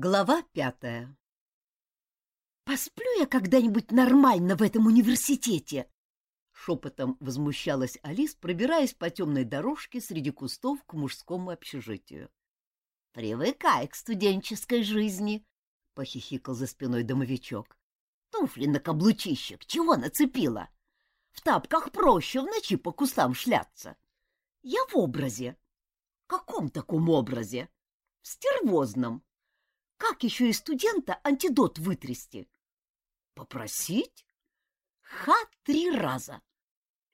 Глава пятая «Посплю я когда-нибудь нормально в этом университете!» Шепотом возмущалась Алис, пробираясь по темной дорожке среди кустов к мужскому общежитию. «Привыкай к студенческой жизни!» — похихикал за спиной домовичок. «Туфли на каблучищах, чего нацепила? В тапках проще в ночи по кустам шляться. Я в образе. Каком таком образе? В стервозном. Как еще и студента антидот вытрясти? Попросить? Ха три раза.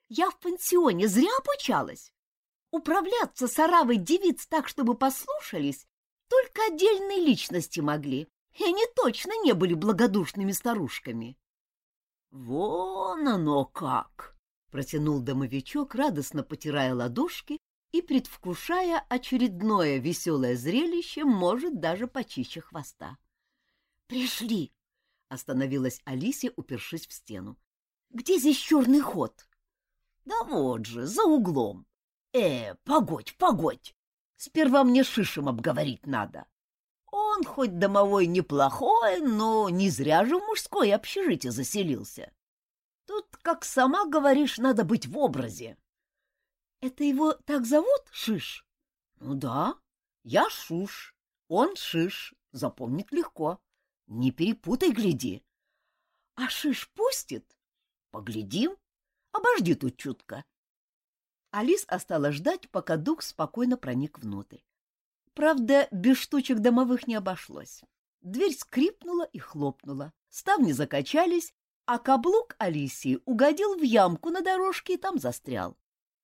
Я в пансионе зря обучалась. Управляться с оравой девиц так, чтобы послушались, только отдельные личности могли, и они точно не были благодушными старушками. — Вон оно как! — протянул домовичок, радостно потирая ладошки и предвкушая очередное веселое зрелище, может, даже почище хвоста. «Пришли!» — остановилась Алисия, упершись в стену. «Где здесь черный ход?» «Да вот же, за углом!» «Э, погодь, погодь! Сперва мне шишем обговорить надо. Он хоть домовой неплохой, но не зря же в мужское общежитие заселился. Тут, как сама говоришь, надо быть в образе. Это его так зовут, Шиш? Ну да, я Шуш, он Шиш, запомнить легко. Не перепутай, гляди. А Шиш пустит? Поглядим. Обожди тут чутко. Алис осталась ждать, пока дух спокойно проник внутрь. Правда, без штучек домовых не обошлось. Дверь скрипнула и хлопнула, ставни закачались, а каблук Алисии угодил в ямку на дорожке и там застрял.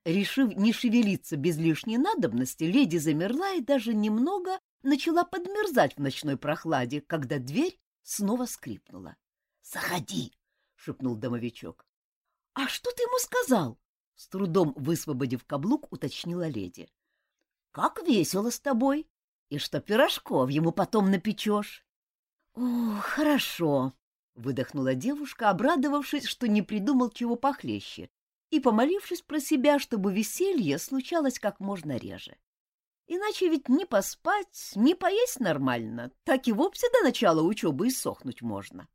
Решив не шевелиться без лишней надобности, леди замерла и даже немного начала подмерзать в ночной прохладе, когда дверь снова скрипнула. — Заходи! — шепнул домовичок. — А что ты ему сказал? — с трудом высвободив каблук, уточнила леди. — Как весело с тобой! И что пирожков ему потом напечешь? — О, хорошо! — выдохнула девушка, обрадовавшись, что не придумал чего похлеще, и помолившись про себя, чтобы веселье случалось как можно реже. Иначе ведь не поспать, не поесть нормально, так и вовсе до начала учебы и сохнуть можно.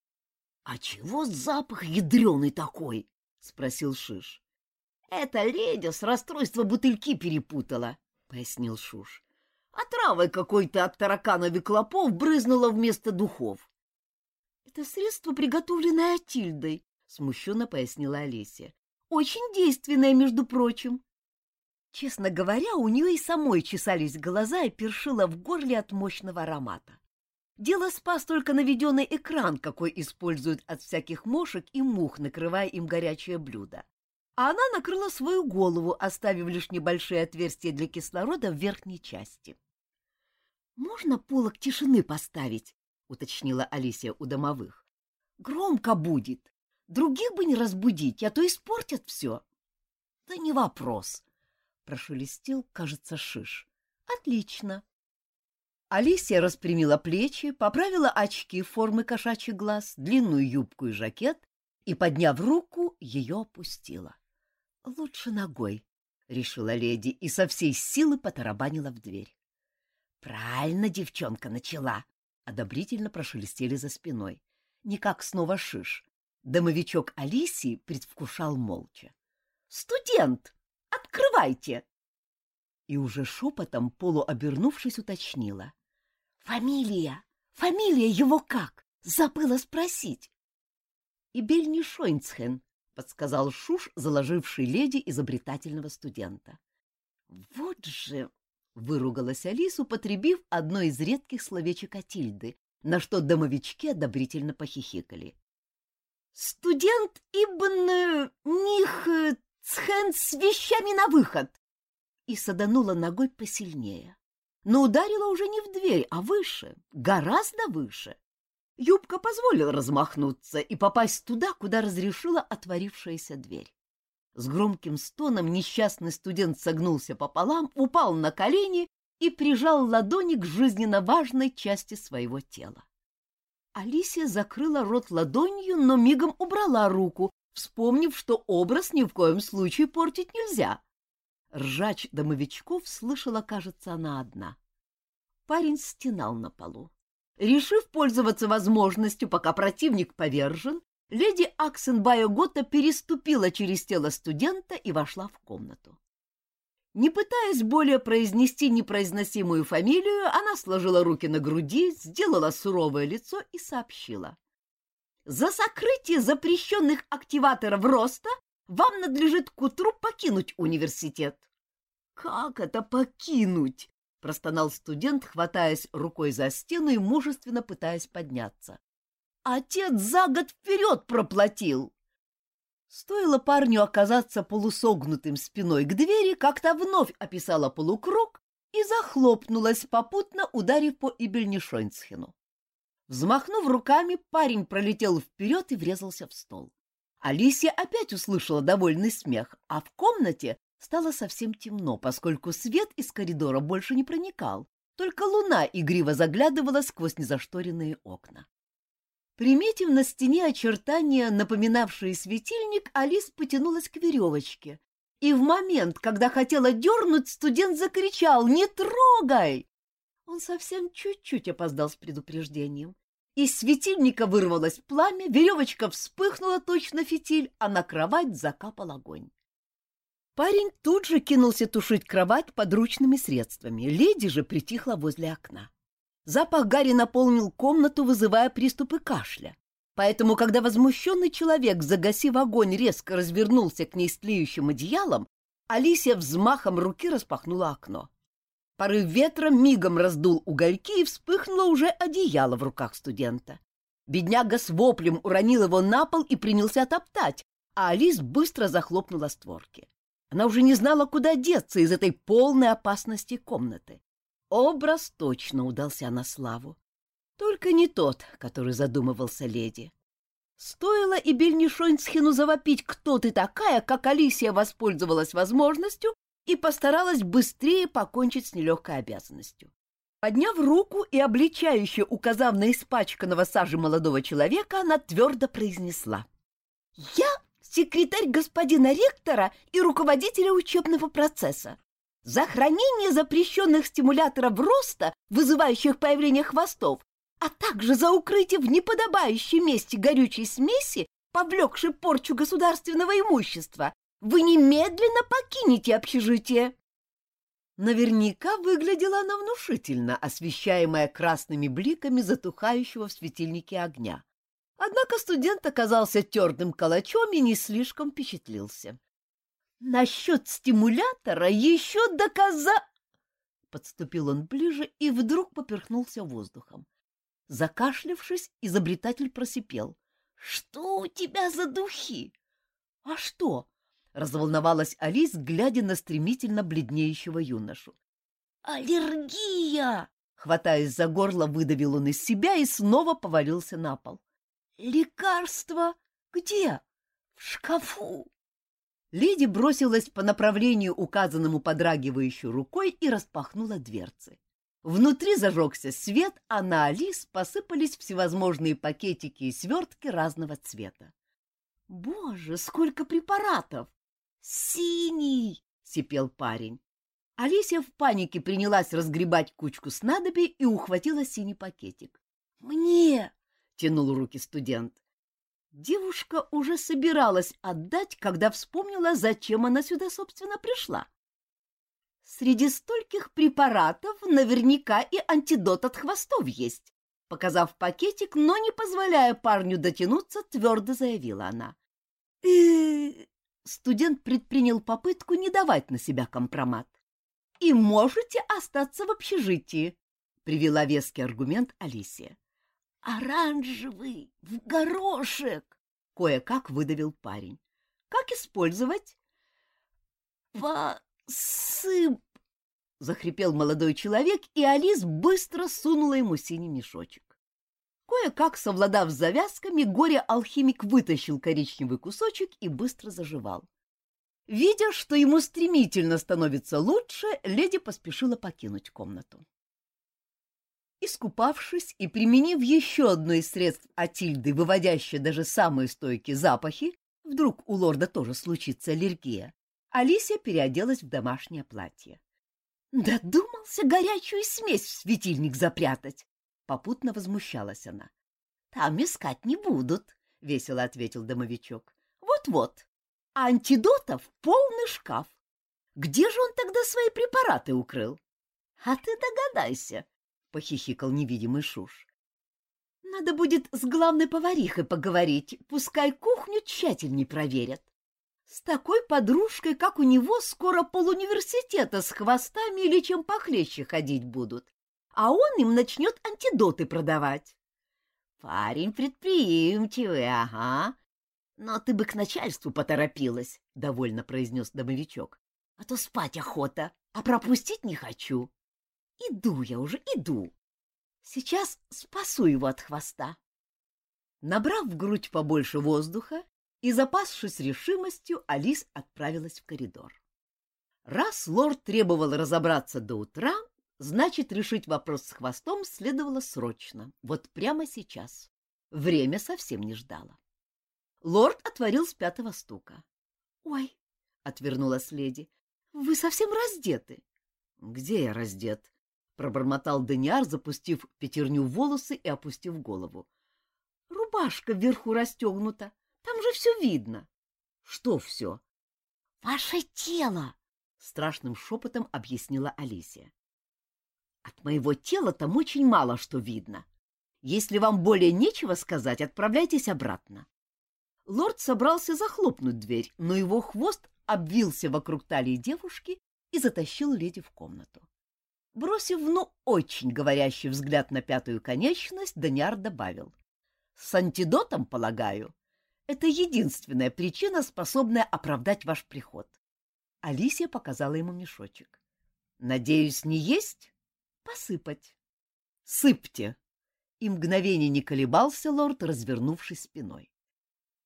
— А чего запах ядреный такой? — спросил Шиш. — Это леди с расстройства бутыльки перепутала, — пояснил Шуш. — А травой какой-то от тараканов и клопов брызнула вместо духов. — Это средство, приготовленное Атильдой, — смущенно пояснила Олеся. Очень действенная, между прочим. Честно говоря, у нее и самой чесались глаза и першило в горле от мощного аромата. Дело спас только наведенный экран, какой используют от всяких мошек и мух, накрывая им горячее блюдо. А она накрыла свою голову, оставив лишь небольшие отверстия для кислорода в верхней части. «Можно полок тишины поставить?» — уточнила Алисия у домовых. «Громко будет. Других бы не разбудить, а то испортят все. — Да не вопрос, — прошелестел, кажется, шиш. — Отлично. Алисия распрямила плечи, поправила очки формы кошачьих глаз, длинную юбку и жакет и, подняв руку, ее опустила. — Лучше ногой, — решила леди и со всей силы потарабанила в дверь. — Правильно девчонка начала, — одобрительно прошелестели за спиной. Не как снова шиш, Домовичок Алисии предвкушал молча. «Студент! Открывайте!» И уже шепотом, полуобернувшись, уточнила. «Фамилия! Фамилия его как? Забыла спросить!» «И Бельни Шойнцхен», — подсказал Шуш, заложивший леди изобретательного студента. «Вот же!» — выругалась Алису, потребив одно из редких словечек Атильды, на что домовички одобрительно похихикали. Студент Ибн Них Цхен с вещами на выход. И саданула ногой посильнее. Но ударила уже не в дверь, а выше, гораздо выше. Юбка позволила размахнуться и попасть туда, куда разрешила отворившаяся дверь. С громким стоном несчастный студент согнулся пополам, упал на колени и прижал ладони к жизненно важной части своего тела. Алисия закрыла рот ладонью, но мигом убрала руку, вспомнив, что образ ни в коем случае портить нельзя. Ржач домовичков слышала, кажется, она одна. парень стенал на полу. Решив пользоваться возможностью, пока противник повержен, леди Аксенбайо Готта переступила через тело студента и вошла в комнату. Не пытаясь более произнести непроизносимую фамилию, она сложила руки на груди, сделала суровое лицо и сообщила. «За сокрытие запрещенных активаторов роста вам надлежит к утру покинуть университет». «Как это покинуть?» — простонал студент, хватаясь рукой за стену и мужественно пытаясь подняться. «Отец за год вперед проплатил!» Стоило парню оказаться полусогнутым спиной к двери, как-то вновь описала полукруг и захлопнулась, попутно ударив по Ибельнишойнцхену. Взмахнув руками, парень пролетел вперед и врезался в стол. Алисия опять услышала довольный смех, а в комнате стало совсем темно, поскольку свет из коридора больше не проникал, только луна игриво заглядывала сквозь незашторенные окна. Приметив на стене очертания, напоминавшие светильник, Алис потянулась к веревочке. И в момент, когда хотела дернуть, студент закричал «Не трогай!». Он совсем чуть-чуть опоздал с предупреждением. Из светильника вырвалось пламя, веревочка вспыхнула точно фитиль, а на кровать закапал огонь. Парень тут же кинулся тушить кровать подручными средствами, леди же притихла возле окна. Запах Гарри наполнил комнату, вызывая приступы кашля. Поэтому, когда возмущенный человек, загасив огонь, резко развернулся к ней с тлеющим одеялом, Алисия взмахом руки распахнула окно. Порыв ветра мигом раздул угольки и вспыхнуло уже одеяло в руках студента. Бедняга с воплем уронил его на пол и принялся топтать, а Алис быстро захлопнула створки. Она уже не знала, куда деться из этой полной опасности комнаты. Образ точно удался на славу. Только не тот, который задумывался леди. Стоило и Бельнишойнцхену завопить, кто ты такая, как Алисия воспользовалась возможностью и постаралась быстрее покончить с нелегкой обязанностью. Подняв руку и обличающе указав на испачканного сажи молодого человека, она твердо произнесла. «Я секретарь господина ректора и руководителя учебного процесса. За хранение запрещенных стимуляторов роста, вызывающих появление хвостов, а также за укрытие в неподобающем месте горючей смеси, повлекшей порчу государственного имущества, вы немедленно покинете общежитие. Наверняка выглядела она внушительно, освещаемая красными бликами затухающего в светильнике огня. Однако студент оказался твердым калачом и не слишком впечатлился. Насчет стимулятора еще доказа... Подступил он ближе и вдруг поперхнулся воздухом. Закашлявшись, изобретатель просипел. — Что у тебя за духи? — А что? — разволновалась Алис, глядя на стремительно бледнеющего юношу. — Аллергия! — хватаясь за горло, выдавил он из себя и снова повалился на пол. — Лекарство? Где? — В шкафу. Леди бросилась по направлению, указанному подрагивающей рукой, и распахнула дверцы. Внутри зажегся свет, а на Алис посыпались всевозможные пакетики и свертки разного цвета. «Боже, сколько препаратов!» «Синий!» — сипел парень. Алисия в панике принялась разгребать кучку снадобий и ухватила синий пакетик. «Мне!» — тянул руки студент. Девушка уже собиралась отдать, когда вспомнила, зачем она сюда, собственно, пришла. Среди стольких препаратов наверняка и антидот от хвостов есть. Показав пакетик, но не позволяя парню дотянуться, твердо заявила она. «Э, Студент предпринял попытку не давать на себя компромат. «И можете остаться в общежитии», — привела веский аргумент Алисия. «Оранжевый, в горошек!» — кое-как выдавил парень. «Как использовать?» «Посып!» — захрипел молодой человек, и Алис быстро сунула ему синий мешочек. Кое-как, совладав с завязками, горе-алхимик вытащил коричневый кусочек и быстро заживал. Видя, что ему стремительно становится лучше, леди поспешила покинуть комнату. Искупавшись и применив еще одно из средств Атильды, выводящее даже самые стойкие запахи, вдруг у лорда тоже случится аллергия, Алисия переоделась в домашнее платье. Додумался горячую смесь в светильник запрятать. Попутно возмущалась она. Там искать не будут, — весело ответил домовичок. Вот-вот. Антидотов полный шкаф. Где же он тогда свои препараты укрыл? А ты догадайся, — похихикал невидимый Шуш. Надо будет с главной поварихой поговорить, пускай кухню тщательней проверят. С такой подружкой, как у него, скоро полуниверситета с хвостами или чем похлеще ходить будут, а он им начнет антидоты продавать. Парень предприимчивый, ага. Но ты бы к начальству поторопилась, — довольно произнес домовичок. А то спать охота, а пропустить не хочу. Иду я уже, иду. Сейчас спасу его от хвоста. Набрав в грудь побольше воздуха и запасшись решимостью, Алис отправилась в коридор. Раз лорд требовал разобраться до утра, значит, решить вопрос с хвостом следовало срочно, вот прямо сейчас. Время совсем не ждало. Лорд отворил с пятого стука. — Ой, — отвернулась леди, — вы совсем раздеты. — Где я раздет? Пробормотал Даниар, запустив пятерню в волосы и опустив голову. — Рубашка вверху расстегнута. Там же все видно. — Что все? — Ваше тело! — страшным шепотом объяснила Алисия. — От моего тела там очень мало что видно. Если вам более нечего сказать, отправляйтесь обратно. Лорд собрался захлопнуть дверь, но его хвост обвился вокруг талии девушки и затащил леди в комнату. Бросив, ну, очень говорящий взгляд на пятую конечность, Даниар добавил. — С антидотом, полагаю. Это единственная причина, способная оправдать ваш приход. Алисия показала ему мешочек. — Надеюсь, не есть? — Посыпать. — Сыпьте. И мгновение не колебался лорд, развернувшись спиной.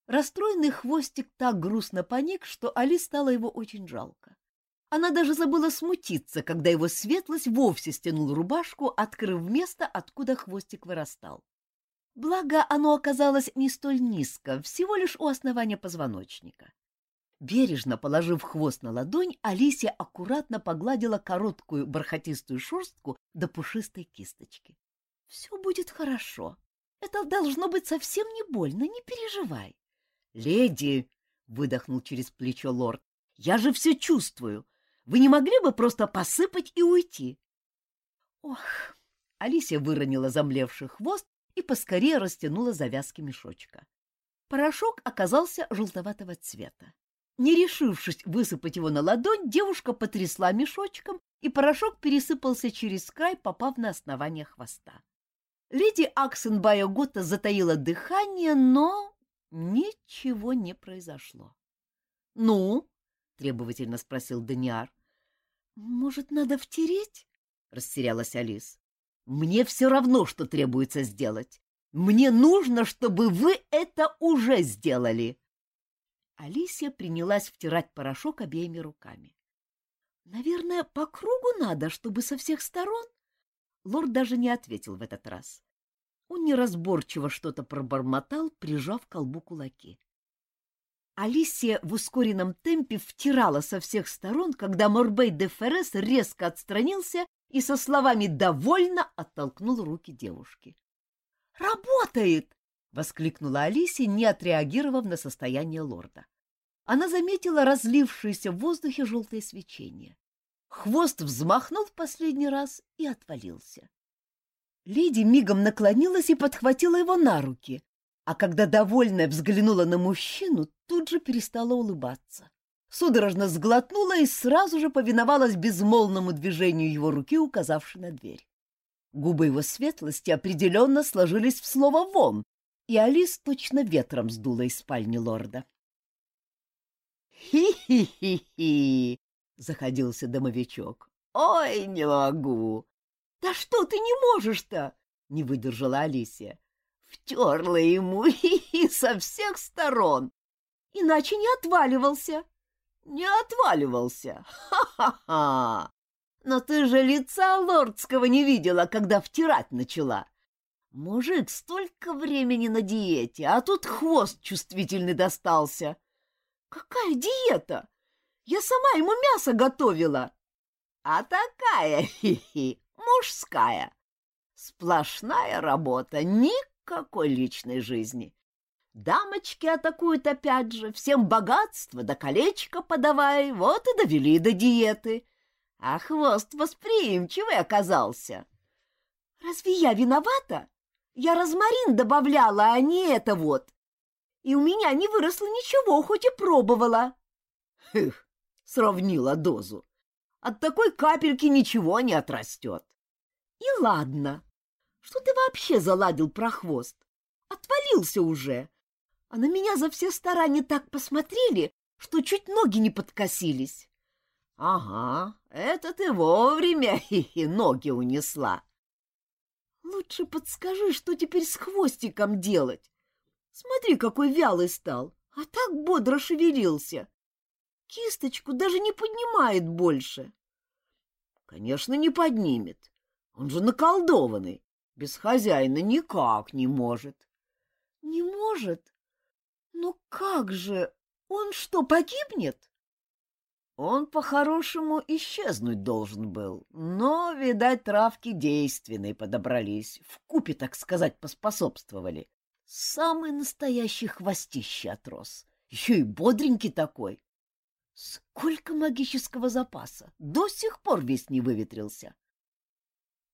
Расстроенный хвостик так грустно поник, что Али стало его очень жалко. Она даже забыла смутиться, когда его светлость вовсе стянул рубашку, открыв место, откуда хвостик вырастал. Благо, оно оказалось не столь низко, всего лишь у основания позвоночника. Бережно положив хвост на ладонь, Алисия аккуратно погладила короткую бархатистую шерстку до пушистой кисточки. — Все будет хорошо. Это должно быть совсем не больно, не переживай. — Леди! — выдохнул через плечо лорд. — Я же все чувствую. Вы не могли бы просто посыпать и уйти? Ох, Алисия выронила замлевший хвост и поскорее растянула завязки мешочка. Порошок оказался желтоватого цвета. Не решившись высыпать его на ладонь, девушка потрясла мешочком, и порошок пересыпался через край, попав на основание хвоста. Леди Аксенбайо Готта затаила дыхание, но ничего не произошло. — Ну, — требовательно спросил Даниар. — Может, надо втереть? — растерялась Алис. — Мне все равно, что требуется сделать. Мне нужно, чтобы вы это уже сделали. Алисия принялась втирать порошок обеими руками. — Наверное, по кругу надо, чтобы со всех сторон? Лорд даже не ответил в этот раз. Он неразборчиво что-то пробормотал, прижав к колбу кулаки. Алисия в ускоренном темпе втирала со всех сторон, когда Морбей де Феррес резко отстранился и со словами «довольно» оттолкнул руки девушки. «Работает!» — воскликнула Алисия, не отреагировав на состояние лорда. Она заметила разлившееся в воздухе желтое свечение. Хвост взмахнул в последний раз и отвалился. Леди мигом наклонилась и подхватила его на руки, а когда довольная взглянула на мужчину, тут же перестала улыбаться. Судорожно сглотнула и сразу же повиновалась безмолвному движению его руки, указавшей на дверь. Губы его светлости определенно сложились в слово «вон», и Алис точно ветром сдула из спальни лорда. «Хи-хи-хи-хи!» — заходился домовичок. «Ой, не могу!» «Да что ты не можешь-то?» — не выдержала Алисия втерла ему и со всех сторон. Иначе не отваливался. Не отваливался. Ха-ха-ха! Но ты же лица лордского не видела, когда втирать начала. Мужик столько времени на диете, а тут хвост чувствительный достался. Какая диета? Я сама ему мясо готовила. а такая, хи-хи, мужская. Сплошная работа, никакой личной жизни. Дамочки атакуют опять же, всем богатство да колечко подавай, вот и довели до диеты. А хвост восприимчивый оказался. Разве я виновата? Я розмарин добавляла, а не это вот. И у меня не выросло ничего, хоть и пробовала. Хых, сравнила дозу. От такой капельки ничего не отрастет. И ладно. Что ты вообще заладил про хвост? Отвалился уже. А на меня за все старания так посмотрели, что чуть ноги не подкосились. — Ага, это ты вовремя и ноги унесла. — Лучше подскажи, что теперь с хвостиком делать. Смотри, какой вялый стал, а так бодро шевелился. Кисточку даже не поднимает больше. — Конечно, не поднимет. Он же наколдованный. Без хозяина никак не может. — Не может? Ну как же? Он что, погибнет? Он по-хорошему исчезнуть должен был, но, видать, травки действенные подобрались, в купе, так сказать, поспособствовали. Самый настоящий хвостище отрос, еще и бодренький такой. Сколько магического запаса! До сих пор весь не выветрился.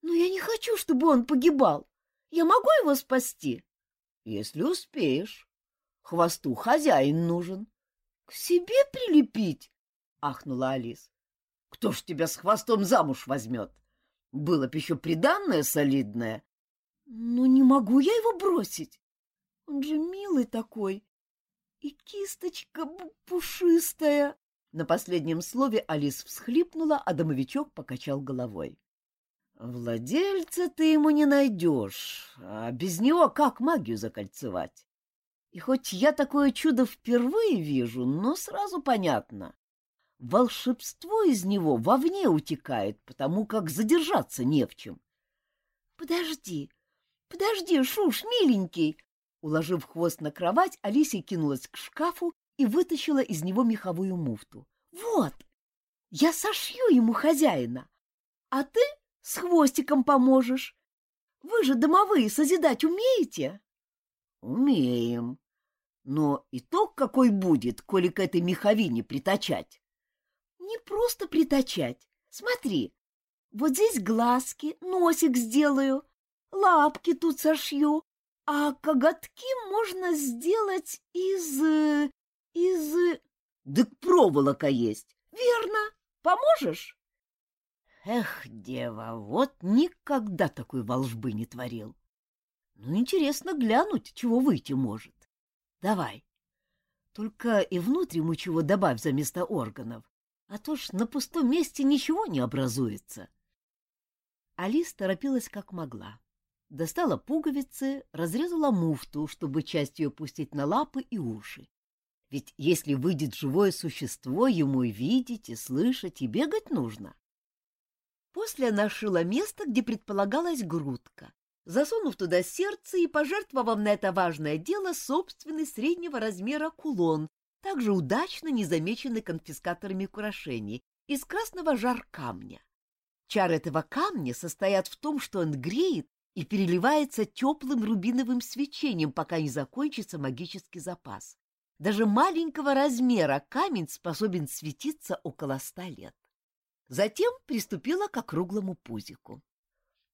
Но я не хочу, чтобы он погибал. Я могу его спасти? Если успеешь. Хвосту хозяин нужен. — К себе прилепить? — ахнула Алис. — Кто ж тебя с хвостом замуж возьмет? Было б еще приданное солидное. — Ну, не могу я его бросить. Он же милый такой. И кисточка пушистая. На последнем слове Алис всхлипнула, а домовичок покачал головой. — Владельца ты ему не найдешь, а без него как магию закольцевать? И хоть я такое чудо впервые вижу, но сразу понятно. Волшебство из него вовне утекает, потому как задержаться не в чем. — Подожди, подожди, Шуш, миленький! Уложив хвост на кровать, Алисия кинулась к шкафу и вытащила из него меховую муфту. — Вот! Я сошью ему хозяина, а ты с хвостиком поможешь. Вы же домовые созидать умеете? — Умеем. Но итог какой будет, коли к этой меховине притачать? — Не просто притачать. Смотри, вот здесь глазки, носик сделаю, лапки тут сошью, а коготки можно сделать из... из... Да проволока есть. Верно. Поможешь? Эх, дева, вот никогда такой волжбы не творил. Ну, интересно глянуть, чего выйти может. Давай. Только и внутрь чего добавь за место органов, а то ж на пустом месте ничего не образуется. Алис торопилась как могла. Достала пуговицы, разрезала муфту, чтобы часть ее пустить на лапы и уши. Ведь если выйдет живое существо, ему и видеть, и слышать, и бегать нужно. После она шила место, где предполагалась грудка, засунув туда сердце и пожертвовав на это важное дело собственный среднего размера кулон, также удачно незамеченный конфискаторами украшений, из красного жар камня. Чар этого камня состоят в том, что он греет и переливается теплым рубиновым свечением, пока не закончится магический запас. Даже маленького размера камень способен светиться около ста лет. Затем приступила к округлому пузику.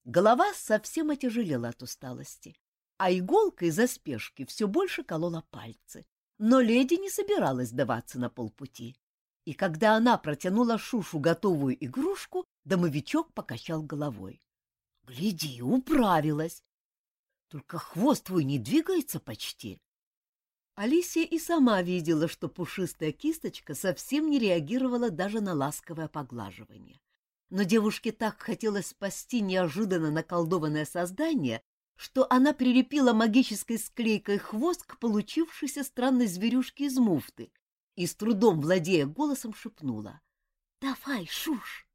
Голова совсем отяжелела от усталости, а иголка из-за спешки все больше колола пальцы. Но леди не собиралась сдаваться на полпути. И когда она протянула Шушу готовую игрушку, домовичок покачал головой. — Гляди, управилась. Только хвост твой не двигается почти. Алисия и сама видела, что пушистая кисточка совсем не реагировала даже на ласковое поглаживание но девушке так хотелось спасти неожиданно наколдованное создание, что она прилепила магической склейкой хвост к получившейся странной зверюшке из муфты и, с трудом владея голосом, шепнула «Давай, шуш!».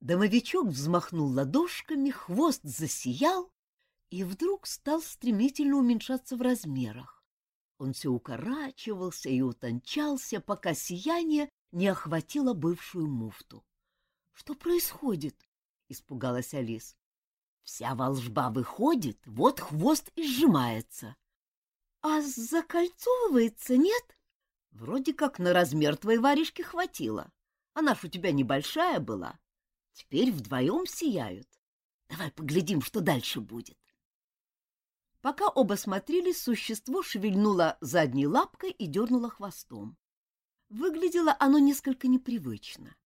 Домовичок взмахнул ладошками, хвост засиял и вдруг стал стремительно уменьшаться в размерах. Он все укорачивался и утончался, пока сияние не охватило бывшую муфту. Что происходит? — испугалась Алис. Вся волжба выходит, вот хвост и сжимается. — А закольцовывается, нет? Вроде как на размер твоей варежки хватило. Она ж у тебя небольшая была. Теперь вдвоем сияют. Давай поглядим, что дальше будет. Пока оба смотрели, существо шевельнуло задней лапкой и дернуло хвостом. Выглядело оно несколько непривычно.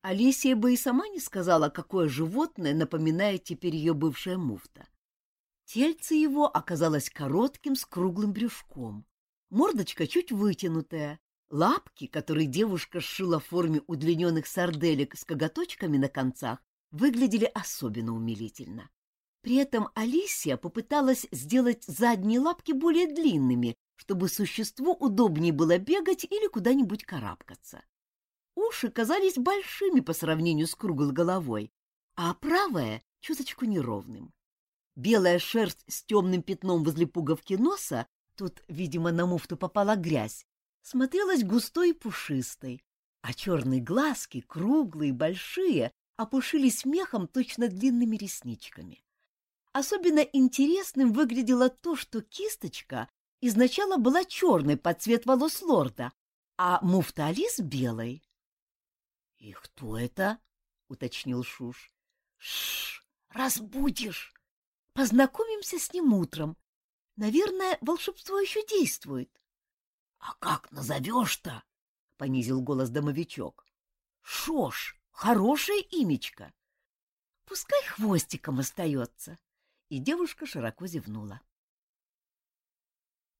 Алисия бы и сама не сказала, какое животное напоминает теперь ее бывшая муфта. Тельце его оказалось коротким с круглым брюшком. Мордочка чуть вытянутая, лапки, которые девушка сшила в форме удлиненных сарделек с коготочками на концах, выглядели особенно умилительно. При этом Алисия попыталась сделать задние лапки более длинными, чтобы существу удобнее было бегать или куда-нибудь карабкаться. Уши казались большими по сравнению с круглой головой, а правая — чуточку неровным. Белая шерсть с темным пятном возле пуговки носа, тут, видимо, на муфту попала грязь, смотрелась густой и пушистой, а черные глазки, круглые, большие, опушились мехом точно длинными ресничками. Особенно интересным выглядело то, что кисточка изначально была черной под цвет волос лорда, а муфта Алис белой. — И кто это? — уточнил Шуш. — Шш, разбудишь. Познакомимся с ним утром. Наверное, волшебство еще действует. — А как назовешь-то? — понизил голос домовичок. — Шош, хорошее имечко. Пускай хвостиком остается и девушка широко зевнула.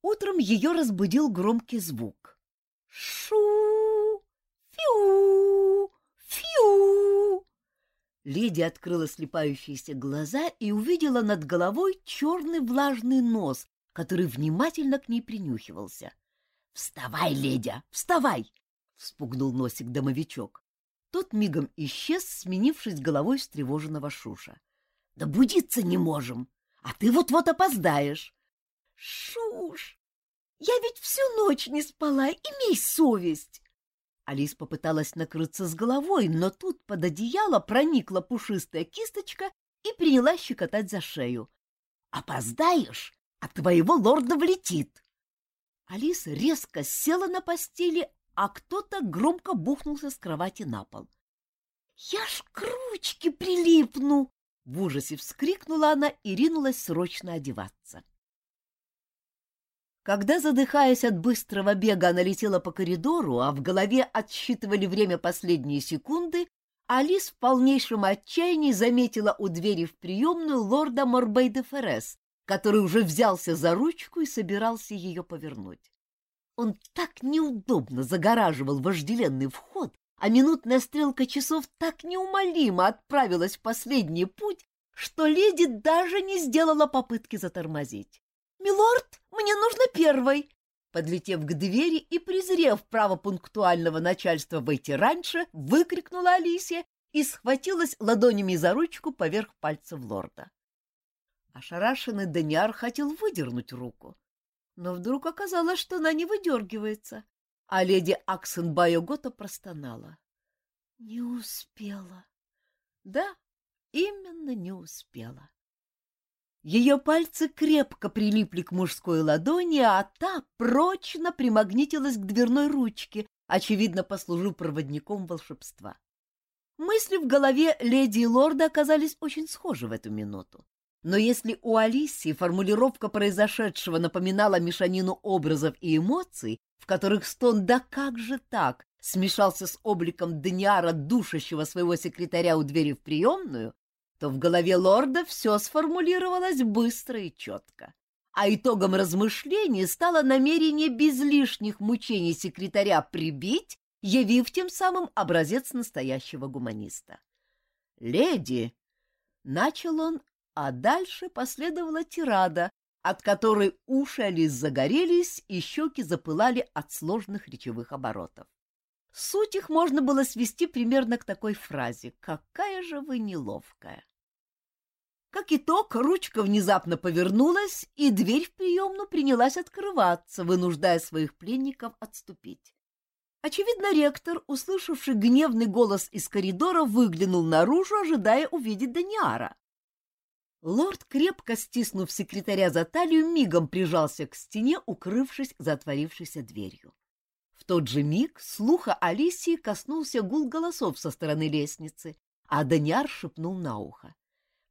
Утром ее разбудил громкий звук. Шу! Фью! Фью! Леди открыла слепающиеся глаза и увидела над головой черный влажный нос, который внимательно к ней принюхивался. — Вставай, ледя, вставай! — вспугнул носик домовичок. Тот мигом исчез, сменившись головой встревоженного Шуша. Да будиться не можем, а ты вот-вот опоздаешь. Шуш, я ведь всю ночь не спала, имей совесть. Алис попыталась накрыться с головой, но тут под одеяло проникла пушистая кисточка и принялась щекотать за шею. «Опоздаешь, а твоего лорда влетит!» Алис резко села на постели, а кто-то громко бухнулся с кровати на пол. «Я ж к ручке прилипну!» В ужасе вскрикнула она и ринулась срочно одеваться. Когда, задыхаясь от быстрого бега, она летела по коридору, а в голове отсчитывали время последние секунды, Алис в полнейшем отчаянии заметила у двери в приемную лорда Морбей де Феррес, который уже взялся за ручку и собирался ее повернуть. Он так неудобно загораживал вожделенный вход, а минутная стрелка часов так неумолимо отправилась в последний путь, что леди даже не сделала попытки затормозить. «Милорд, мне нужно первой!» Подлетев к двери и презрев право пунктуального начальства войти раньше, выкрикнула Алисия и схватилась ладонями за ручку поверх пальцев лорда. Ошарашенный Даниар хотел выдернуть руку, но вдруг оказалось, что она не выдергивается, а леди Аксенбайо-Гота простонала. — Не успела. — Да, именно не успела. Ее пальцы крепко прилипли к мужской ладони, а та прочно примагнитилась к дверной ручке, очевидно, послужив проводником волшебства. Мысли в голове леди и лорда оказались очень схожи в эту минуту. Но если у Алисии формулировка произошедшего напоминала мешанину образов и эмоций, в которых стон «да как же так» смешался с обликом Даниара, душащего своего секретаря у двери в приемную, то в голове лорда все сформулировалось быстро и четко. А итогом размышлений стало намерение без лишних мучений секретаря прибить, явив тем самым образец настоящего гуманиста. «Леди!» — начал он, а дальше последовала тирада, от которой уши Алис загорелись и щеки запылали от сложных речевых оборотов. Суть их можно было свести примерно к такой фразе «Какая же вы неловкая!». Как итог, ручка внезапно повернулась, и дверь в приемную принялась открываться, вынуждая своих пленников отступить. Очевидно, ректор, услышавший гневный голос из коридора, выглянул наружу, ожидая увидеть Даниара. Лорд, крепко стиснув секретаря за талию, мигом прижался к стене, укрывшись за отворившейся дверью. В тот же миг слуха Алисии коснулся гул голосов со стороны лестницы, а Даниар шепнул на ухо.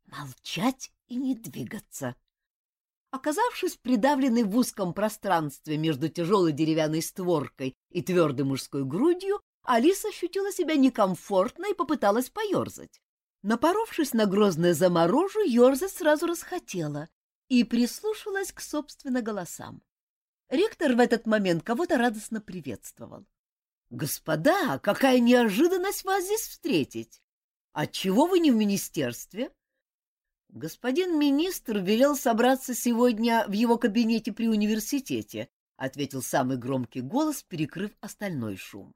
«Молчать и не двигаться!» Оказавшись придавленной в узком пространстве между тяжелой деревянной створкой и твердой мужской грудью, Алиса ощутила себя некомфортно и попыталась поерзать. Напоровшись на грозное заморожу, ерзать сразу расхотела и прислушалась к собственным голосам. Ректор в этот момент кого-то радостно приветствовал. — Господа, какая неожиданность вас здесь встретить! Отчего вы не в министерстве? Господин министр велел собраться сегодня в его кабинете при университете, ответил самый громкий голос, перекрыв остальной шум.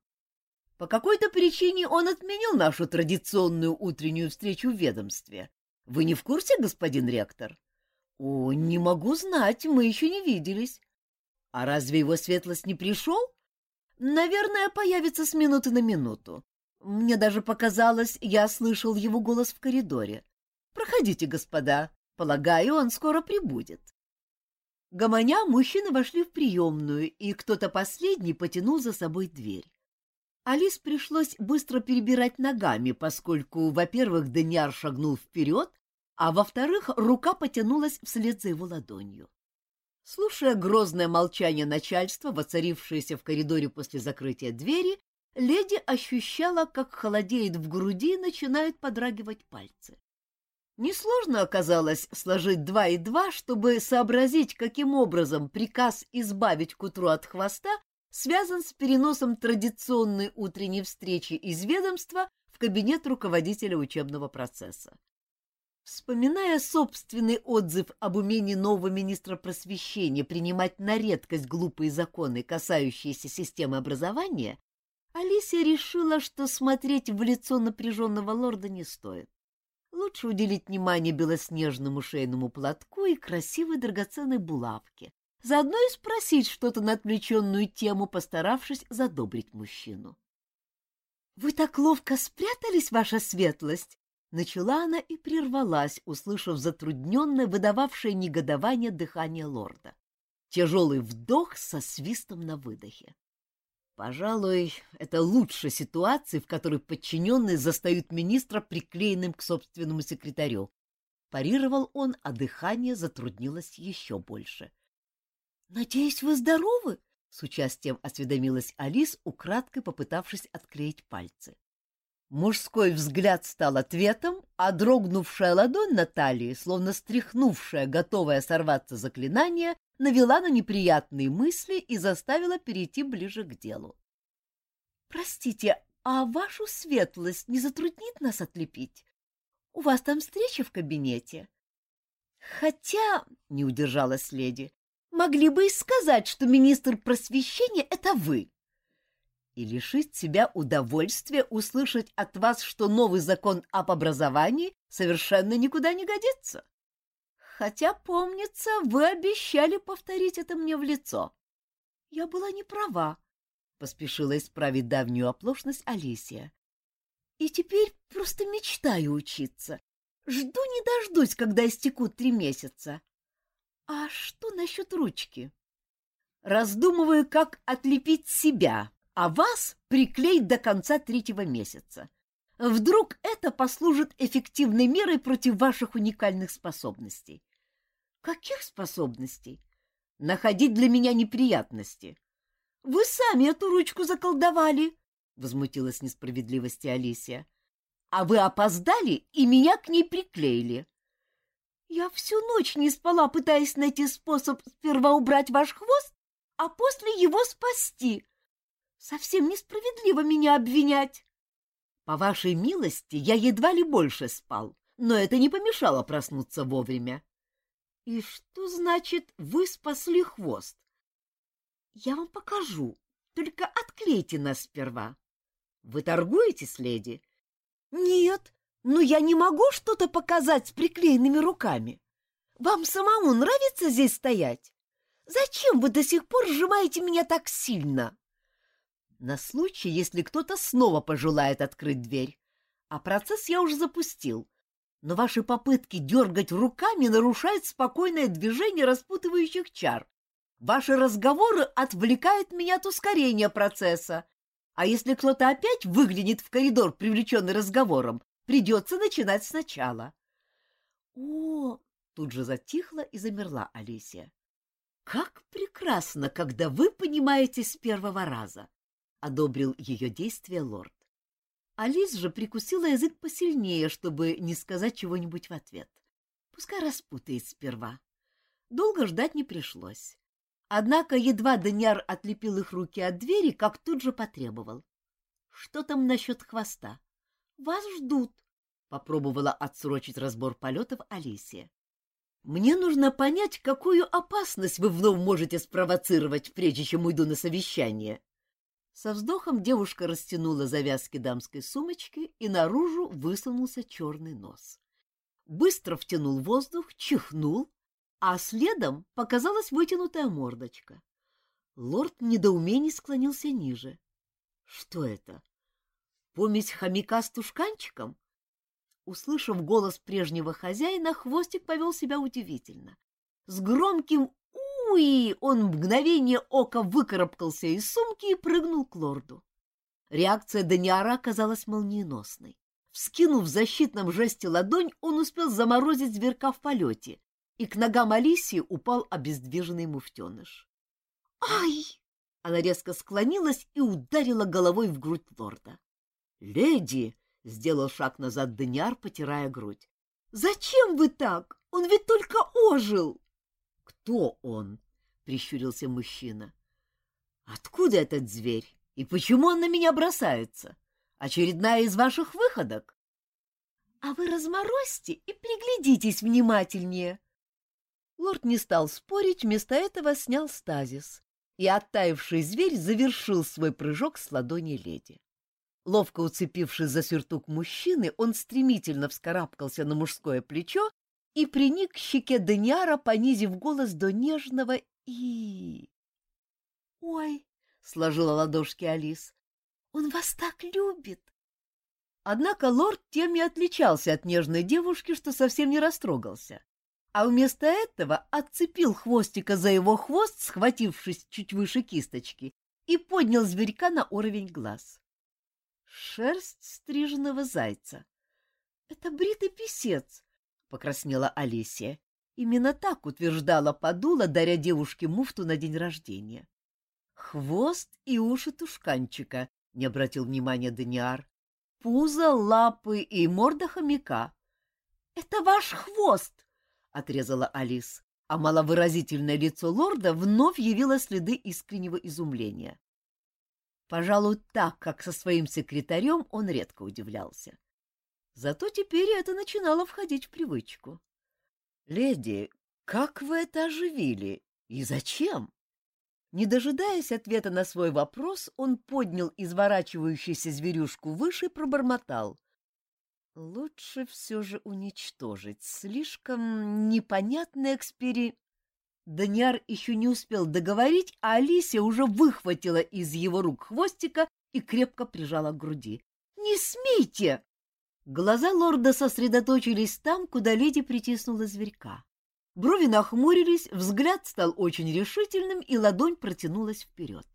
По какой-то причине он отменил нашу традиционную утреннюю встречу в ведомстве. Вы не в курсе, господин ректор? О, не могу знать, мы еще не виделись. А разве его светлость не пришел? Наверное, появится с минуты на минуту. Мне даже показалось, я слышал его голос в коридоре. Проходите, господа. Полагаю, он скоро прибудет. Гомоня мужчины вошли в приемную, и кто-то последний потянул за собой дверь. Алис пришлось быстро перебирать ногами, поскольку, во-первых, Даниар шагнул вперед, а во-вторых, рука потянулась вслед за его ладонью. Слушая грозное молчание начальства, воцарившееся в коридоре после закрытия двери, леди ощущала, как холодеет в груди и начинают подрагивать пальцы. Несложно оказалось сложить два и два, чтобы сообразить, каким образом приказ избавить к утру от хвоста связан с переносом традиционной утренней встречи из ведомства в кабинет руководителя учебного процесса. Вспоминая собственный отзыв об умении нового министра просвещения принимать на редкость глупые законы, касающиеся системы образования, Алисия решила, что смотреть в лицо напряженного лорда не стоит. Лучше уделить внимание белоснежному шейному платку и красивой драгоценной булавке. Заодно и спросить что-то на отвлеченную тему, постаравшись задобрить мужчину. — Вы так ловко спрятались, ваша светлость! Начала она и прервалась, услышав затрудненное, выдававшее негодование дыхание лорда. Тяжелый вдох со свистом на выдохе. Пожалуй, это лучшая ситуация, в которой подчиненные застают министра приклеенным к собственному секретарю. Парировал он, а дыхание затруднилось еще больше. — Надеюсь, вы здоровы? — с участием осведомилась Алис, украдкой попытавшись отклеить пальцы. Мужской взгляд стал ответом, а дрогнувшая ладонь Натальи, словно стряхнувшая, готовая сорваться заклинание, навела на неприятные мысли и заставила перейти ближе к делу. «Простите, а вашу светлость не затруднит нас отлепить? У вас там встреча в кабинете?» «Хотя, — не удержалась леди, — могли бы и сказать, что министр просвещения — это вы» и лишить себя удовольствия услышать от вас, что новый закон об образовании совершенно никуда не годится. Хотя, помнится, вы обещали повторить это мне в лицо. Я была не права, — поспешила исправить давнюю оплошность Алисия. И теперь просто мечтаю учиться. Жду не дождусь, когда истекут три месяца. А что насчет ручки? Раздумываю, как отлепить себя, а вас приклеить до конца третьего месяца. Вдруг это послужит эффективной мерой против ваших уникальных способностей. Каких способностей? Находить для меня неприятности. Вы сами эту ручку заколдовали, возмутилась несправедливости Алисия. А вы опоздали и меня к ней приклеили. Я всю ночь не спала, пытаясь найти способ сперва убрать ваш хвост, а после его спасти, Совсем несправедливо меня обвинять. По вашей милости, я едва ли больше спал, но это не помешало проснуться вовремя. И что значит «вы спасли хвост»? Я вам покажу, только отклейте нас сперва. Вы торгуетесь, леди? Нет, но я не могу что-то показать с приклеенными руками. Вам самому нравится здесь стоять? Зачем вы до сих пор сжимаете меня так сильно? На случай, если кто-то снова пожелает открыть дверь. А процесс я уже запустил. Но ваши попытки дергать руками нарушают спокойное движение распутывающих чар. Ваши разговоры отвлекают меня от ускорения процесса. А если кто-то опять выглянет в коридор, привлеченный разговором, придется начинать сначала. — О, Тут же затихла и замерла Алисия. «Как прекрасно, когда вы понимаете с первого раза!» — одобрил ее действие лорд. Алис же прикусила язык посильнее, чтобы не сказать чего-нибудь в ответ. Пускай распутает сперва. Долго ждать не пришлось. Однако едва Даниар отлепил их руки от двери, как тут же потребовал. — Что там насчет хвоста? — Вас ждут, — попробовала отсрочить разбор полетов Алисия. Мне нужно понять, какую опасность вы вновь можете спровоцировать, прежде чем уйду на совещание. Со вздохом девушка растянула завязки дамской сумочки, и наружу высунулся черный нос. Быстро втянул воздух, чихнул, а следом показалась вытянутая мордочка. Лорд в недоумении склонился ниже. Что это? Помесь хомяка с тушканчиком? Услышав голос прежнего хозяина, хвостик повел себя удивительно. С громким «Уи!» он в мгновение ока выкарабкался из сумки и прыгнул к лорду. Реакция Даниара оказалась молниеносной. Вскинув в защитном жесте ладонь, он успел заморозить зверка в полете, и к ногам Алисии упал обездвиженный муфтеныш. «Ай!» Она резко склонилась и ударила головой в грудь лорда. «Леди!» — сделал шаг назад Даниар, потирая грудь. «Зачем вы так? Он ведь только ожил!» «Кто он?» — прищурился мужчина. «Откуда этот зверь? И почему он на меня бросается? Очередная из ваших выходок?» «А вы разморозьте и приглядитесь внимательнее!» Лорд не стал спорить, вместо этого снял стазис, и оттаивший зверь завершил свой прыжок с ладони леди. Ловко уцепившись за сюртук мужчины, он стремительно вскарабкался на мужское плечо и приник к щеке Даниара, понизив голос до нежного «и». «Ой!» — сложила ладошки Алис. «Он вас так любит!» Однако лорд тем и отличался от нежной девушки, что совсем не растрогался, а вместо этого отцепил хвостика за его хвост, схватившись чуть выше кисточки, и поднял зверька на уровень глаз. Шерсть стриженного зайца. Это бритый писец, покраснела Алисия. Именно так утверждала Подула, даря девушке муфту на день рождения. Хвост и уши тушканчика, не обратил внимания Даниар. Пузо, лапы и морда хомяка. — Это ваш хвост! — отрезала Алис, а маловыразительное лицо лорда вновь явило следы искреннего изумления. Пожалуй, так, как со своим секретарем, он редко удивлялся. Зато теперь это начинало входить в привычку. — Леди, как вы это оживили? И зачем? Не дожидаясь ответа на свой вопрос, он поднял изворачивающуюся зверюшку выше и пробормотал. Лучше все же уничтожить. Слишком непонятный экспери... Даниар еще не успел договорить, а Алисия уже выхватила из его рук хвостика и крепко прижала к груди. «Не смейте!» Глаза лорда сосредоточились там, куда леди притиснула зверька. Брови нахмурились, взгляд стал очень решительным, и ладонь протянулась вперед.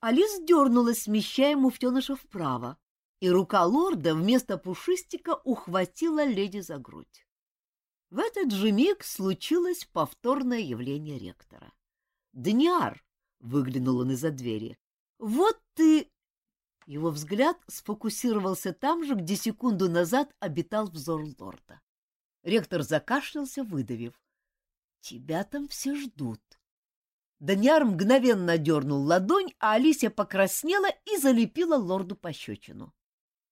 Алис дернулась, смещая муфтеныша вправо, и рука лорда вместо пушистика ухватила леди за грудь. В этот же миг случилось повторное явление ректора. «Даниар!» — выглянул он из-за двери. «Вот ты...» Его взгляд сфокусировался там же, где секунду назад обитал взор лорда. Ректор закашлялся, выдавив. «Тебя там все ждут». Даниар мгновенно дернул ладонь, а Алисия покраснела и залепила лорду пощечину.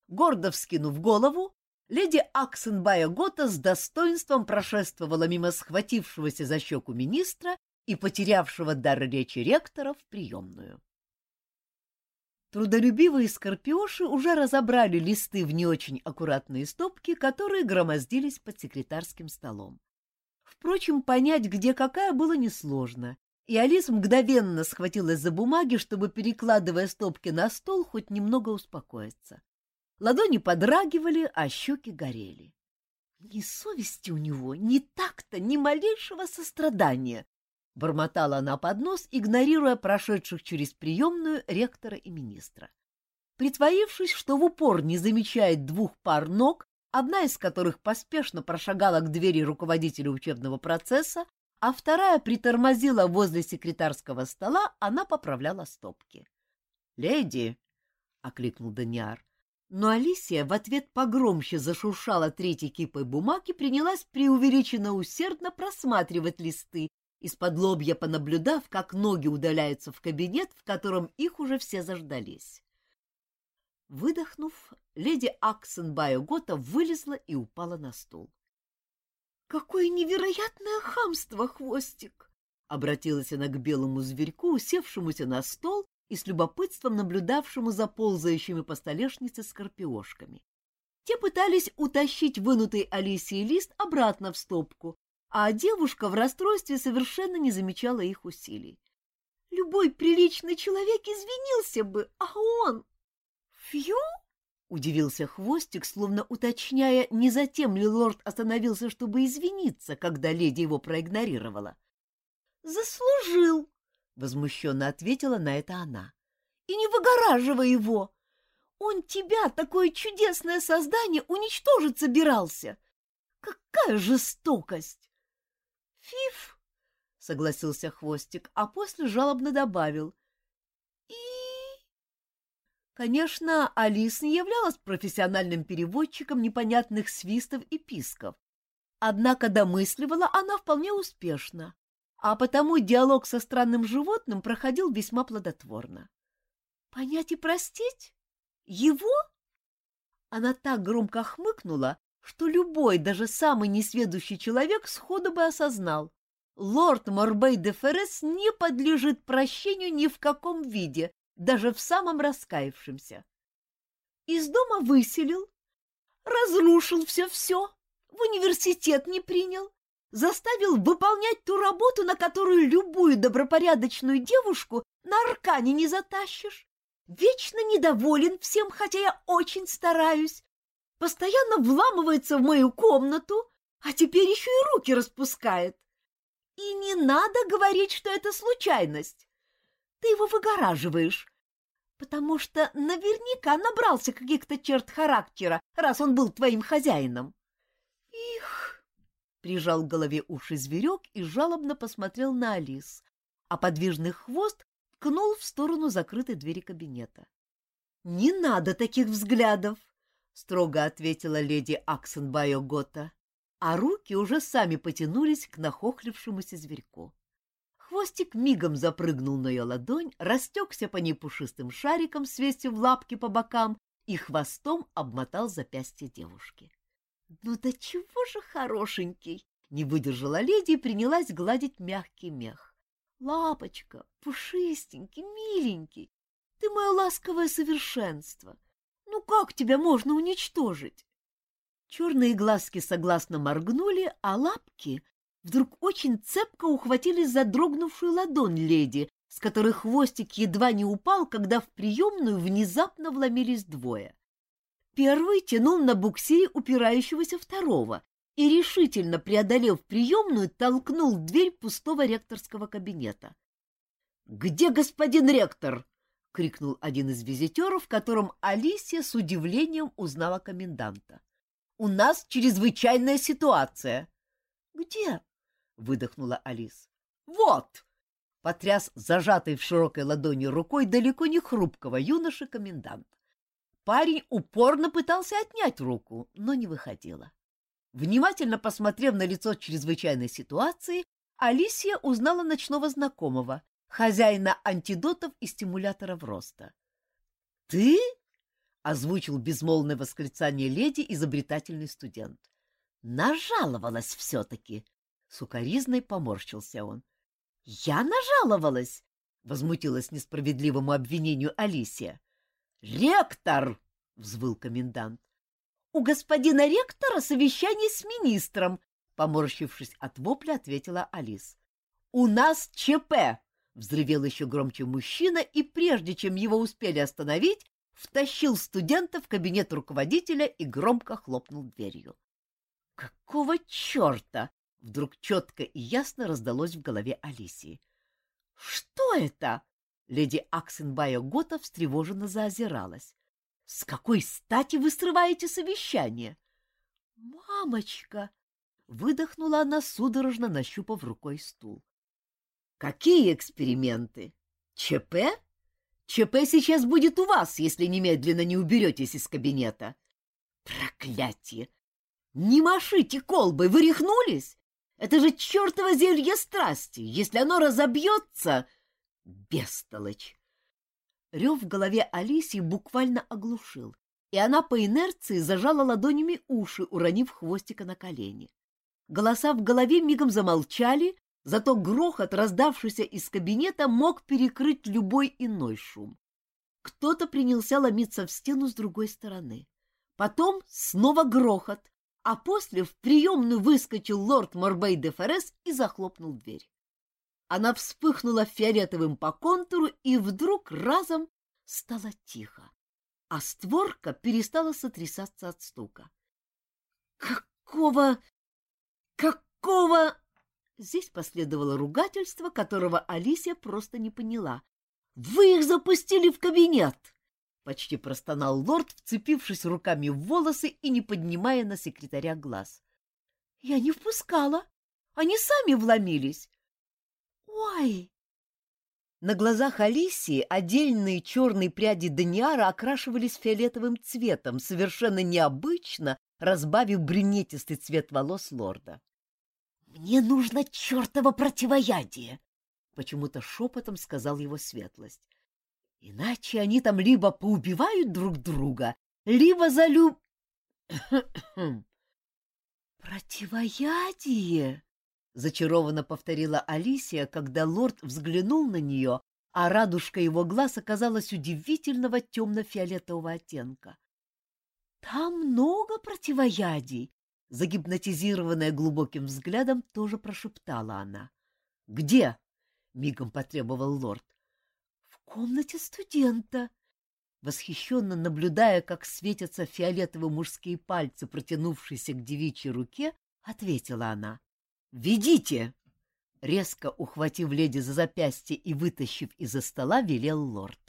Гордо вскинув голову, леди Аксенбая Гота с достоинством прошествовала мимо схватившегося за щеку министра и потерявшего дар речи ректора в приемную. Трудолюбивые скорпиоши уже разобрали листы в не очень аккуратные стопки, которые громоздились под секретарским столом. Впрочем, понять, где какая, было несложно, и Алис мгновенно схватилась за бумаги, чтобы, перекладывая стопки на стол, хоть немного успокоиться. Ладони подрагивали, а щеки горели. Ни совести у него, ни так-то, ни малейшего сострадания, — бормотала она под нос, игнорируя прошедших через приемную ректора и министра. Притворившись, что в упор не замечает двух пар ног, одна из которых поспешно прошагала к двери руководителя учебного процесса, а вторая притормозила возле секретарского стола, она поправляла стопки. — Леди! — окликнул Даниар. Но Алисия в ответ погромче зашуршала третьей кипой бумаги и принялась преувеличенно усердно просматривать листы, из-под лобья понаблюдав, как ноги удаляются в кабинет, в котором их уже все заждались. Выдохнув, леди Аксенбайо Гота вылезла и упала на стул. — Какое невероятное хамство, хвостик! — обратилась она к белому зверьку, усевшемуся на стол и с любопытством наблюдавшему за ползающими по столешнице скорпиошками. Те пытались утащить вынутый Алисией лист обратно в стопку, а девушка в расстройстве совершенно не замечала их усилий. Любой приличный человек извинился бы, а он... Фью! — удивился Хвостик, словно уточняя, не затем ли лорд остановился, чтобы извиниться, когда леди его проигнорировала. «Заслужил!» — возмущенно ответила на это она. «И не выгораживай его! Он тебя, такое чудесное создание, уничтожить собирался! Какая жестокость!» «Фиф!» — согласился Хвостик, а после жалобно добавил. «И...» Конечно, Алис не являлась профессиональным переводчиком непонятных свистов и писков. Однако домысливала она вполне успешно, а потому диалог со странным животным проходил весьма плодотворно. Понять и простить? Его? Она так громко хмыкнула, что любой, даже самый несведущий человек сходу бы осознал. Лорд Морбей де Феррес не подлежит прощению ни в каком виде, даже в самом раскаявшемся. Из дома выселил, разрушил все-все, в университет не принял, заставил выполнять ту работу, на которую любую добропорядочную девушку на аркане не затащишь. Вечно недоволен всем, хотя я очень стараюсь. Постоянно вламывается в мою комнату, а теперь еще и руки распускает. И не надо говорить, что это случайность. Ты его выгораживаешь, потому что наверняка набрался каких-то черт характера, раз он был твоим хозяином. Их! Прижал к голове уши зверек и жалобно посмотрел на Алис, а подвижный хвост ткнул в сторону закрытой двери кабинета. — Не надо таких взглядов! — строго ответила леди Аксенбайо Гота, а руки уже сами потянулись к нахохлившемуся зверьку. Хвостик мигом запрыгнул на ее ладонь, растекся по ней пушистым шариком, свесив лапки по бокам, и хвостом обмотал запястье девушки. Ну да чего же хорошенький! Не выдержала леди и принялась гладить мягкий мех. Лапочка, пушистенький, миленький, ты мое ласковое совершенство. Ну как тебя можно уничтожить? Черные глазки согласно моргнули, а лапки вдруг очень цепко ухватились за дрогнувшую ладонь леди, с которой хвостик едва не упал, когда в приемную внезапно вломились двое. Первый тянул на буксире упирающегося второго и, решительно преодолев приемную, толкнул дверь пустого ректорского кабинета. «Где господин ректор?» — крикнул один из визитеров, которым Алисия с удивлением узнала коменданта. «У нас чрезвычайная ситуация». «Где?» — выдохнула Алис. «Вот!» — потряс зажатой в широкой ладони рукой далеко не хрупкого юноши комендант. Парень упорно пытался отнять руку, но не выходило. Внимательно посмотрев на лицо чрезвычайной ситуации, Алисия узнала ночного знакомого, хозяина антидотов и стимуляторов роста. «Ты?» — озвучил безмолвное восклицание леди изобретательный студент. «Нажаловалась все-таки!» — сукоризной поморщился он. «Я нажаловалась!» — возмутилась несправедливому обвинению Алисия. «Ректор!» — взвыл комендант. «У господина ректора совещание с министром», — поморщившись от вопля, ответила Алис. у нас ЧП!» — взревел еще громче мужчина, и прежде чем его успели остановить, втащил студента в кабинет руководителя и громко хлопнул дверью. «Какого черта?» — вдруг четко и ясно раздалось в голове Алисии. «Что это?» — леди Аксенбайо Гота встревоженно заозиралась. «С какой стати вы срываете совещание?» «Мамочка!» — выдохнула она, судорожно нащупав рукой стул. «Какие эксперименты? ЧП? ЧП сейчас будет у вас, если немедленно не уберетесь из кабинета. Проклятие! Не машите колбой, вы рехнулись? Это же чертово зелье страсти! Если оно разобьется... Бестолочь! Рев в голове Алисии буквально оглушил, и она по инерции зажала ладонями уши, уронив хвостика на колени. Голоса в голове мигом замолчали, зато грохот, раздавшийся из кабинета, мог перекрыть любой иной шум. Кто-то принялся ломиться в стену с другой стороны. Потом снова грохот, а после в приемную выскочил лорд Морбей де Феррес и захлопнул дверь. Она вспыхнула фиолетовым по контуру, и вдруг разом стало тихо, а створка перестала сотрясаться от стука. «Какого... какого...» Здесь последовало ругательство, которого Алисия просто не поняла. «Вы их запустили в кабинет!» Почти простонал лорд, вцепившись руками в волосы и не поднимая на секретаря глаз. «Я не впускала. Они сами вломились». «Ой!» На глазах Алисии отдельные черные пряди Даниара окрашивались фиолетовым цветом, совершенно необычно разбавив брюнетистый цвет волос лорда. «Мне нужно чертово противоядие!» — почему-то шепотом сказал его светлость. «Иначе они там либо поубивают друг друга, либо залюб...» «Противоядие!» — зачарованно повторила Алисия, когда лорд взглянул на нее, а радужка его глаз оказалась удивительного темно-фиолетового оттенка. «Там много противоядий, Загипнотизированная глубоким взглядом, тоже прошептала она. «Где?» — мигом потребовал лорд. «В комнате студента». Восхищенно наблюдая, как светятся фиолетовые мужские пальцы, протянувшиеся к девичьей руке, ответила она. «Ведите!» Резко ухватив леди за запястье и вытащив из-за стола, велел лорд.